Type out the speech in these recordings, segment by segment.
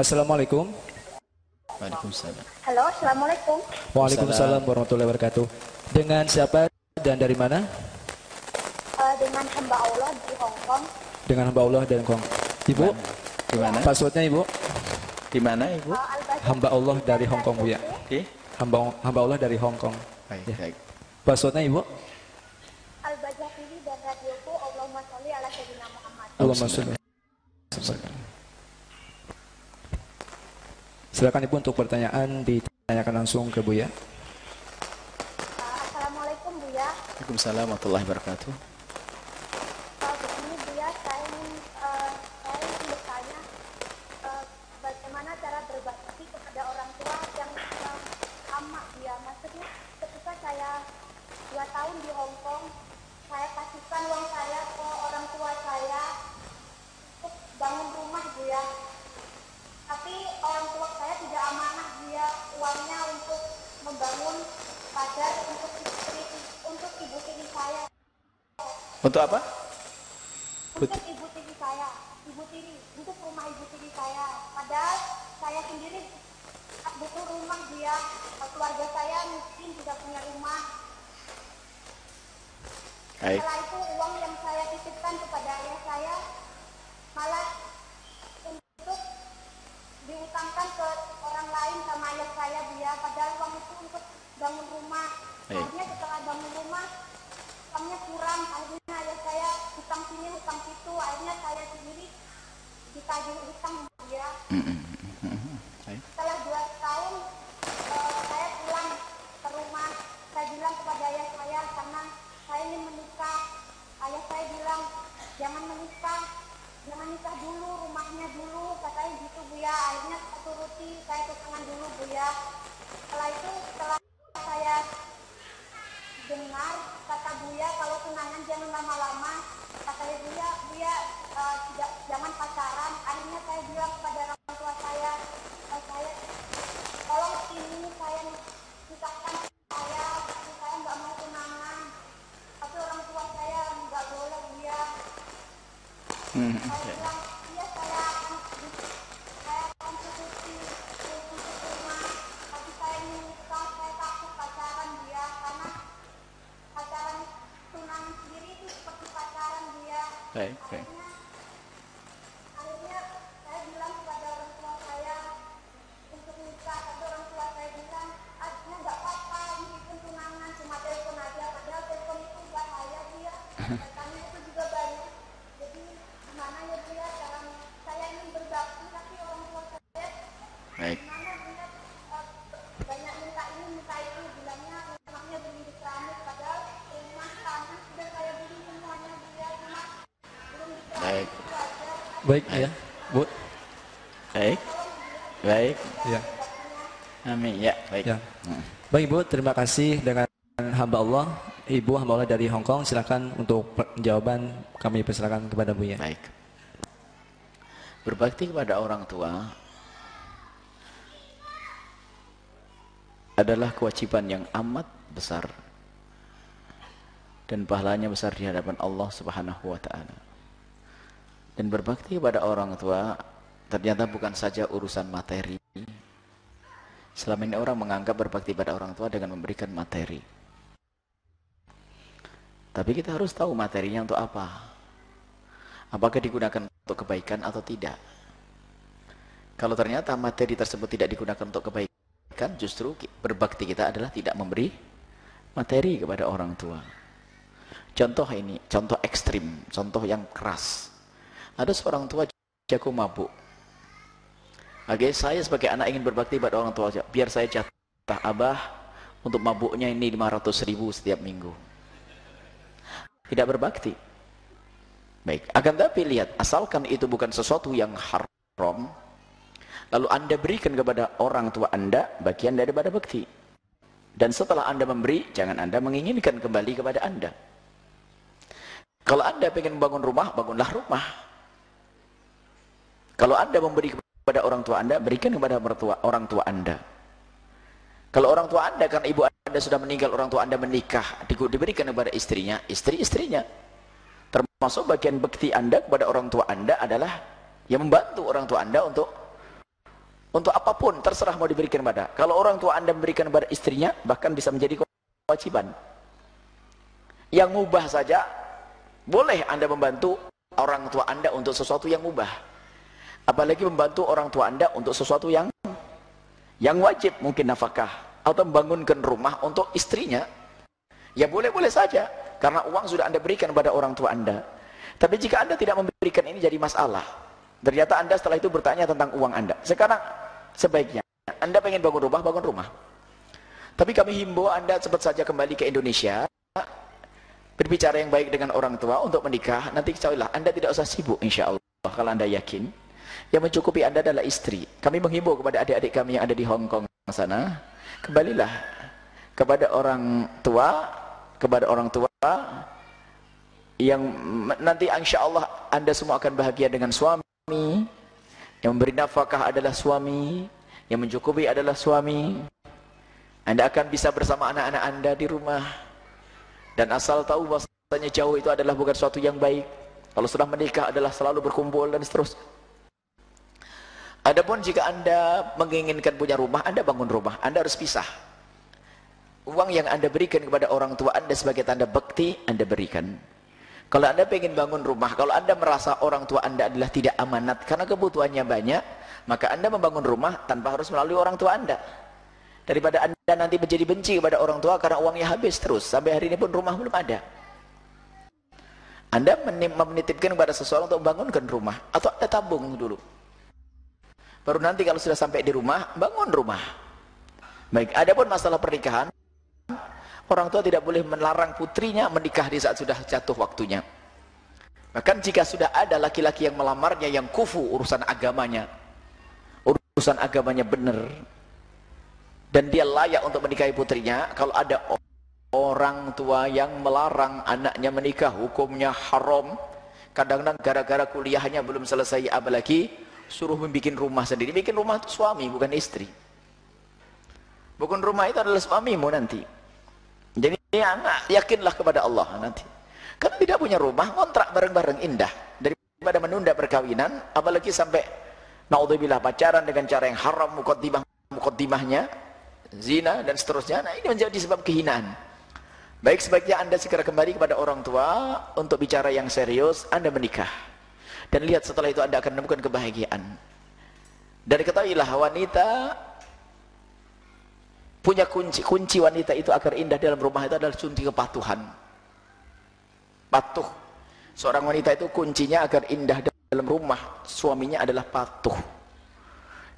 Assalamualaikum. Waalaikumsalam. Halo, Assalamualaikum. Waalaikumsalam warahmatullahi wabarakatuh. Dengan siapa dan dari mana? Eh, dengan hamba Allah di Hong Kong. Dengan hamba Allah dan Kong. Ibu, Di mana? passwordnya Ibu? Di mana Ibu? Eh, Hamba Allah dari Hong Kong, Bu ya. Di? Hamba hamba Allah dari Hong Kong. Baik, Ya. baik. Passwordnya Ibu? Al-Bajah TV dan radioku Allahumma sholli ala sayyidina Muhammad. Allahumma sholli. Silakan Ibu untuk pertanyaan ditanyakan langsung ke Buya. Assalamualaikum Bu ya. Waalaikumsalam warahmatullahi wabarakatuh. Begini Bu saya ingin saya ingin bertanya bagaimana cara berbakti kepada orang tua yang amak dia. Maksudnya ketika saya dua tahun di Hong Kong, saya kasihkan uang saya ke orang tua saya untuk bangun rumah Bu ya. Tapi orang tua saya tidak amanah dia uangnya untuk membangun pagar untuk istri untuk ibu tiri saya. Untuk apa? Untuk ibu tiri saya, ibu tiri, untuk rumah ibu tiri saya. Padahal saya sendiri butuh rumah dia, keluarga saya miskin tidak punya rumah. Baik. Setelah itu uang yang saya titipkan kepada ayah saya malah diutangkan ke orang lain sama ayah saya dia. Padahal uang itu untuk bangun rumah. Baik. Akhirnya setelah bangun rumah uangnya kurang. Akhirnya ayah saya hutang sini hutang situ. Akhirnya saya sendiri ditagih hutang dia. Mm, mm. Baik, baik. akhirnya akhirnya Baik ya, Bu. Baik. Baik. Ya. Amin. Ya, baik. Ya. Baik Ibu, terima kasih dengan hamba Allah. Ibu hamba Allah dari Hong Kong, silakan untuk jawaban kami persilakan kepada Bu ya. Baik. Berbakti kepada orang tua adalah kewajiban yang amat besar dan pahalanya besar di hadapan Allah Subhanahu wa taala. Dan berbakti kepada orang tua ternyata bukan saja urusan materi. Selama ini orang menganggap berbakti pada orang tua dengan memberikan materi. Tapi kita harus tahu materinya untuk apa. Apakah digunakan untuk kebaikan atau tidak? Kalau ternyata materi tersebut tidak digunakan untuk kebaikan, justru berbakti kita adalah tidak memberi materi kepada orang tua. Contoh ini, contoh ekstrim, contoh yang keras. Ada seorang tua jago mabuk. Oke, saya sebagai anak ingin berbakti pada orang tua, biar saya jatah abah untuk mabuknya ini 500 ribu setiap minggu. Tidak berbakti. Baik, akan tapi lihat, asalkan itu bukan sesuatu yang haram, lalu anda berikan kepada orang tua anda bagian daripada bakti. Dan setelah anda memberi, jangan anda menginginkan kembali kepada anda. Kalau anda ingin membangun rumah, bangunlah rumah. Kalau anda memberi kepada orang tua anda, berikan kepada mertua, orang tua anda. Kalau orang tua anda, karena ibu anda sudah meninggal, orang tua anda menikah, di- diberikan kepada istrinya, istri-istrinya. Termasuk bagian bekti anda kepada orang tua anda adalah yang membantu orang tua anda untuk Untuk apa pun terserah mau diberikan kepada. Kalau orang tua anda memberikan kepada istrinya, bahkan bisa menjadi kewajiban. Yang mubah saja, boleh anda membantu orang tua anda untuk sesuatu yang mubah. Apalagi membantu orang tua anda untuk sesuatu yang yang wajib, mungkin nafkah. Atau membangunkan rumah untuk istrinya. Ya boleh-boleh saja. Karena uang sudah anda berikan kepada orang tua anda. Tapi jika anda tidak memberikan ini jadi masalah. Ternyata anda setelah itu bertanya tentang uang anda. Sekarang sebaiknya anda pengen bangun rumah, bangun rumah. Tapi kami himbau anda cepat saja kembali ke Indonesia. Berbicara yang baik dengan orang tua untuk menikah. Nanti ketahuilah anda tidak usah sibuk insya Allah. Kalau anda yakin. Yang mencukupi anda adalah istri. Kami menghimbau kepada adik-adik kami yang ada di Hong Kong sana. Kembalilah kepada orang tua. Kepada orang tua yang nanti insya Allah anda semua akan bahagia dengan suami yang memberi nafkah adalah suami yang mencukupi adalah suami anda akan bisa bersama anak-anak anda di rumah dan asal tahu bahasanya jauh itu adalah bukan suatu yang baik kalau sudah menikah adalah selalu berkumpul dan seterusnya adapun jika anda menginginkan punya rumah anda bangun rumah anda harus pisah uang yang anda berikan kepada orang tua anda sebagai tanda bakti anda berikan kalau anda ingin bangun rumah, kalau anda merasa orang tua anda adalah tidak amanat karena kebutuhannya banyak, maka anda membangun rumah tanpa harus melalui orang tua anda. Daripada anda nanti menjadi benci kepada orang tua karena uangnya habis terus. Sampai hari ini pun rumah belum ada. Anda menitipkan kepada seseorang untuk membangunkan rumah. Atau anda tabung dulu. Baru nanti kalau sudah sampai di rumah, bangun rumah. Baik, ada pun masalah pernikahan. Orang tua tidak boleh melarang putrinya menikah di saat sudah jatuh waktunya. Bahkan jika sudah ada laki-laki yang melamarnya yang kufu urusan agamanya. Urusan agamanya benar. Dan dia layak untuk menikahi putrinya. Kalau ada orang tua yang melarang anaknya menikah, hukumnya haram. Kadang-kadang gara-gara kuliahnya belum selesai apalagi suruh membuat rumah sendiri. Bikin rumah itu suami bukan istri. Bukan rumah itu adalah suamimu nanti. Jadi anak yakinlah kepada Allah nanti. Kan tidak punya rumah, kontrak bareng-bareng indah. Daripada menunda perkawinan, apalagi sampai naudzubillah pacaran dengan cara yang haram mukaddimah mukaddimahnya zina dan seterusnya. Nah, ini menjadi sebab kehinaan. Baik sebaiknya Anda segera kembali kepada orang tua untuk bicara yang serius, Anda menikah. Dan lihat setelah itu Anda akan menemukan kebahagiaan. Dan ketahuilah wanita punya kunci kunci wanita itu agar indah dalam rumah itu adalah kunci kepatuhan. Patuh. Seorang wanita itu kuncinya agar indah dalam rumah suaminya adalah patuh.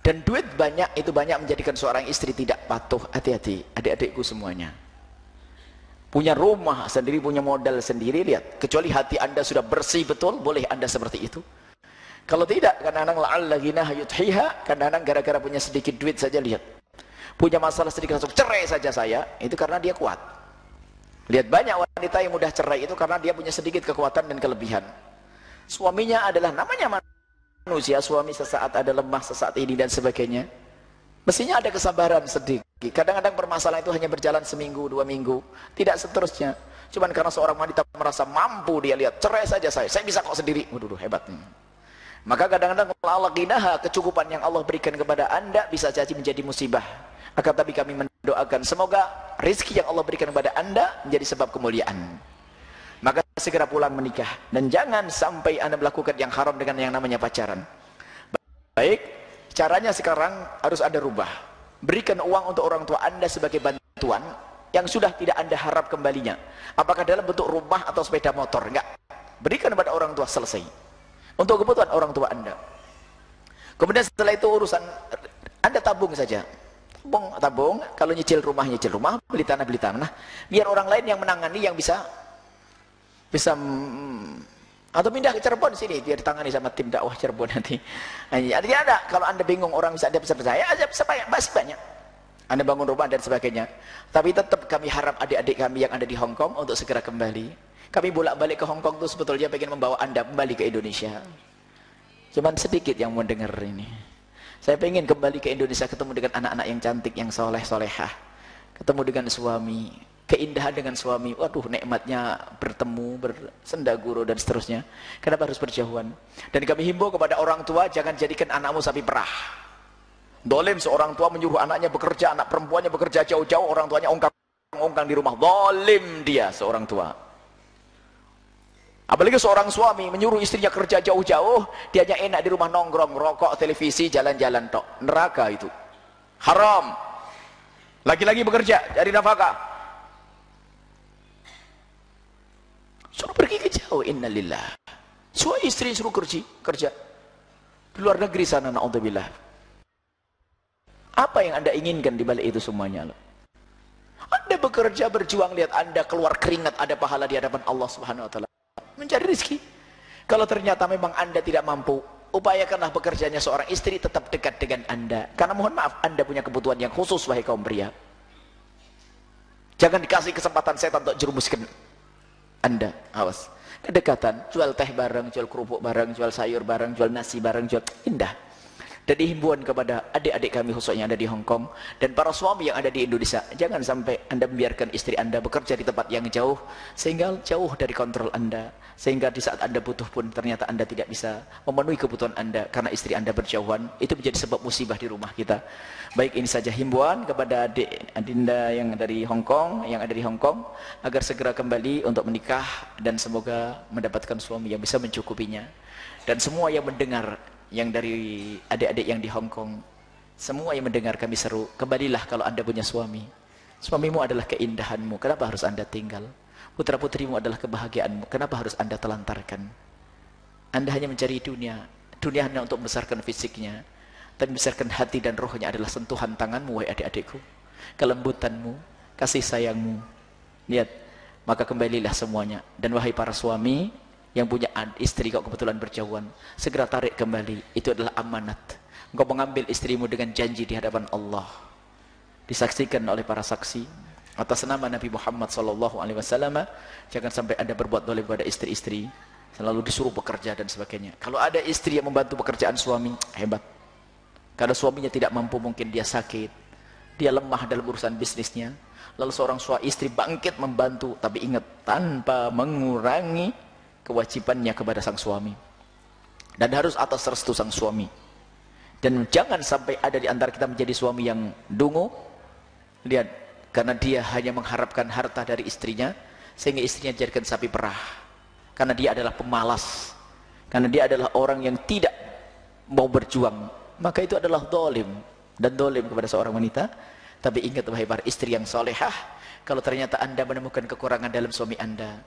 Dan duit banyak itu banyak menjadikan seorang istri tidak patuh. Hati-hati adik-adikku semuanya punya rumah sendiri punya modal sendiri lihat. Kecuali hati anda sudah bersih betul boleh anda seperti itu. Kalau tidak kadang-kadang la'alla ginah yuthiha kadang-kadang gara-gara punya sedikit duit saja lihat. Punya masalah sedikit langsung cerai saja saya itu karena dia kuat. Lihat banyak wanita yang mudah cerai itu karena dia punya sedikit kekuatan dan kelebihan. Suaminya adalah namanya manusia suami sesaat ada lemah sesaat ini dan sebagainya. Mestinya ada kesabaran sedikit kadang-kadang permasalahan itu hanya berjalan seminggu dua minggu. Tidak seterusnya. Cuman karena seorang wanita merasa mampu dia lihat cerai saja saya. Saya bisa kok sendiri. Waduh hebat nih. Maka kadang-kadang Allah kecukupan yang Allah berikan kepada anda bisa jadi menjadi musibah. Akan tapi kami mendoakan semoga rezeki yang Allah berikan kepada anda menjadi sebab kemuliaan. Maka segera pulang menikah. Dan jangan sampai anda melakukan yang haram dengan yang namanya pacaran. Baik, caranya sekarang harus ada rubah. Berikan uang untuk orang tua anda sebagai bantuan yang sudah tidak anda harap kembalinya. Apakah dalam bentuk rumah atau sepeda motor? Enggak. Berikan kepada orang tua selesai. Untuk kebutuhan orang tua anda. Kemudian setelah itu urusan anda tabung saja tabung tabung kalau nyicil rumah nyicil rumah beli tanah beli tanah biar orang lain yang menangani yang bisa bisa mm, atau pindah ke Cirebon sini. Biar ditangani sama tim dakwah Cirebon nanti. Artinya ada kalau anda bingung orang bisa ada bisa percaya aja bisa banyak masih banyak. Anda bangun rumah dan sebagainya. Tapi tetap kami harap adik-adik kami yang ada di Hong Kong untuk segera kembali. Kami bolak-balik ke Hong Kong itu sebetulnya pengen membawa anda kembali ke Indonesia. Cuman sedikit yang mau dengar ini. Saya pengen kembali ke Indonesia ketemu dengan anak-anak yang cantik, yang soleh, solehah. Ketemu dengan suami, keindahan dengan suami. Waduh, nikmatnya bertemu, bersendaguro dan seterusnya. Kenapa harus berjauhan? Dan kami himbau kepada orang tua, jangan jadikan anakmu sapi perah. Dolim seorang tua menyuruh anaknya bekerja, anak perempuannya bekerja jauh-jauh, orang tuanya ongkang-ongkang di rumah. Dolim dia seorang tua. Apalagi seorang suami menyuruh istrinya kerja jauh-jauh, dia hanya enak di rumah nongkrong, rokok, televisi, jalan-jalan. Neraka itu. Haram. Lagi-lagi bekerja, cari nafkah. Suruh pergi ke jauh, innalillah. Suami istri suruh kerja, kerja. Di luar negeri sana, na'udzubillah. Apa yang anda inginkan di balik itu semuanya? Anda bekerja, berjuang, lihat anda keluar keringat, ada pahala di hadapan Allah subhanahu wa ta'ala. Mencari rezeki. Kalau ternyata memang anda tidak mampu, upayakanlah bekerjanya seorang istri tetap dekat dengan anda. Karena mohon maaf, anda punya kebutuhan yang khusus, wahai kaum pria. Jangan dikasih kesempatan setan untuk jerumuskan anda. Awas. Kedekatan, jual teh bareng, jual kerupuk bareng, jual sayur bareng, jual nasi bareng, jual indah. Jadi himbauan kepada adik-adik kami khususnya yang ada di Hong Kong dan para suami yang ada di Indonesia, jangan sampai Anda membiarkan istri Anda bekerja di tempat yang jauh sehingga jauh dari kontrol Anda, sehingga di saat Anda butuh pun ternyata Anda tidak bisa memenuhi kebutuhan Anda karena istri Anda berjauhan. Itu menjadi sebab musibah di rumah kita. Baik ini saja himbauan kepada adik Adinda yang dari Hong Kong, yang ada di Hong Kong agar segera kembali untuk menikah dan semoga mendapatkan suami yang bisa mencukupinya. Dan semua yang mendengar yang dari adik-adik yang di Hong Kong. Semua yang mendengar kami seru kembalilah kalau anda punya suami. Suamimu adalah keindahanmu. Kenapa harus anda tinggal? Putra putrimu adalah kebahagiaanmu. Kenapa harus anda telantarkan? Anda hanya mencari dunia. Dunia hanya untuk membesarkan fisiknya. Tapi membesarkan hati dan rohnya adalah sentuhan tanganmu wahai adik-adikku. Kelembutanmu kasih sayangmu. Lihat maka kembalilah semuanya. Dan wahai para suami yang punya istri kok kebetulan berjauhan. Segera tarik kembali. Itu adalah amanat. Engkau mengambil istrimu dengan janji di hadapan Allah. Disaksikan oleh para saksi. Atas nama Nabi Muhammad sallallahu alaihi wasallam jangan sampai Anda berbuat dolim kepada istri-istri. Selalu disuruh bekerja dan sebagainya. Kalau ada istri yang membantu pekerjaan suami hebat. Karena suaminya tidak mampu mungkin dia sakit. Dia lemah dalam urusan bisnisnya. Lalu seorang suami istri bangkit membantu tapi ingat tanpa mengurangi kewajibannya kepada sang suami. Dan harus atas restu sang suami. Dan jangan sampai ada di antara kita menjadi suami yang dungu. Lihat karena dia hanya mengharapkan harta dari istrinya sehingga istrinya jadikan sapi perah. Karena dia adalah pemalas. Karena dia adalah orang yang tidak mau berjuang. Maka itu adalah dolim. Dan dolim kepada seorang wanita. Tapi ingat wahai istri yang solehah kalau ternyata anda menemukan kekurangan dalam suami anda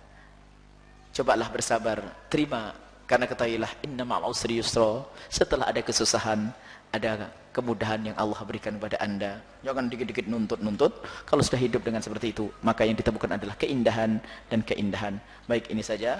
cobalah bersabar terima karena ketahuilah inna ma'al usri yusra. Setelah ada kesusahan ada kemudahan yang Allah berikan kepada anda jangan dikit-dikit nuntut-nuntut. Kalau sudah hidup dengan seperti itu maka yang ditemukan adalah keindahan dan keindahan. Baik ini saja